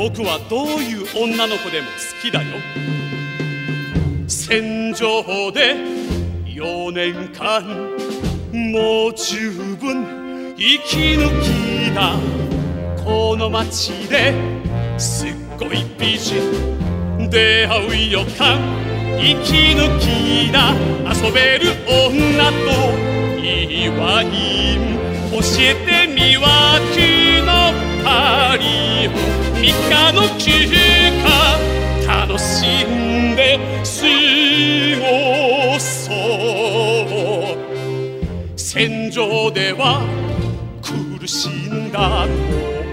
僕はどういう女の子でも好きだよ。戦場で4年間もう十分生き抜きだ。この街ですっごい美人。出会う予感生き抜きだ。遊べる女といいワイン教えてみわきのパリを3日の休暇楽しんで過ごそう戦場では苦しんだの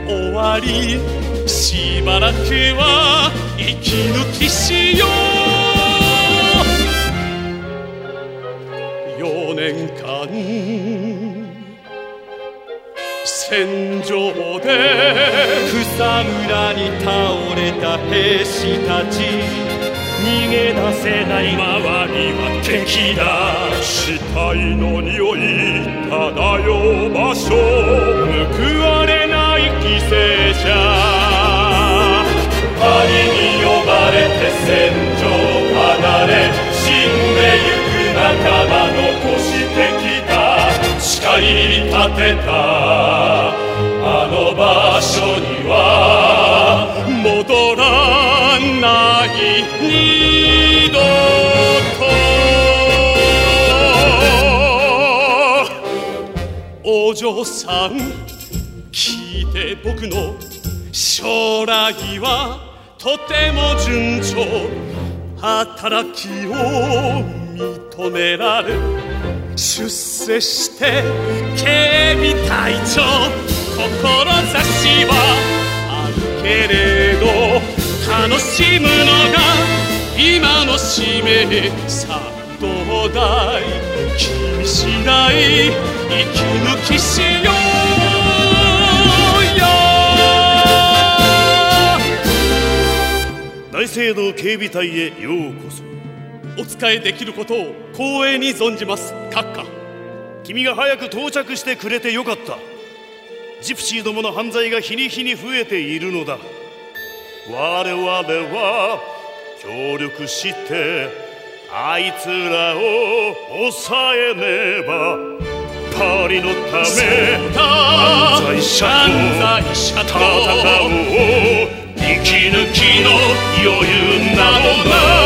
終わりしばらくは息抜きしよう4年間戦場で草むらに倒れた兵士たち。逃げ出せない周りは敵だ。死体の匂い漂う場所。報われない犠牲者。パリに呼ばれて戦場離れ。死んでゆく仲間残してきた。誓い立てた。あの場所に二度と。お嬢さん聞いて僕の将来はとても順調。働きを認められ出世して警備隊長。志はあるけれど楽しむのが今の使命さあどうだい君次第息抜きしようよ。大聖堂警備隊へようこそ。お仕えできることを光栄に存じます。閣下。君が早く到着してくれてよかった。ジプシーどもの犯罪が日に日に増えているのだ。我々は協力してあいつらを抑えねばパリのため犯罪者と戦おう息抜きの余裕などない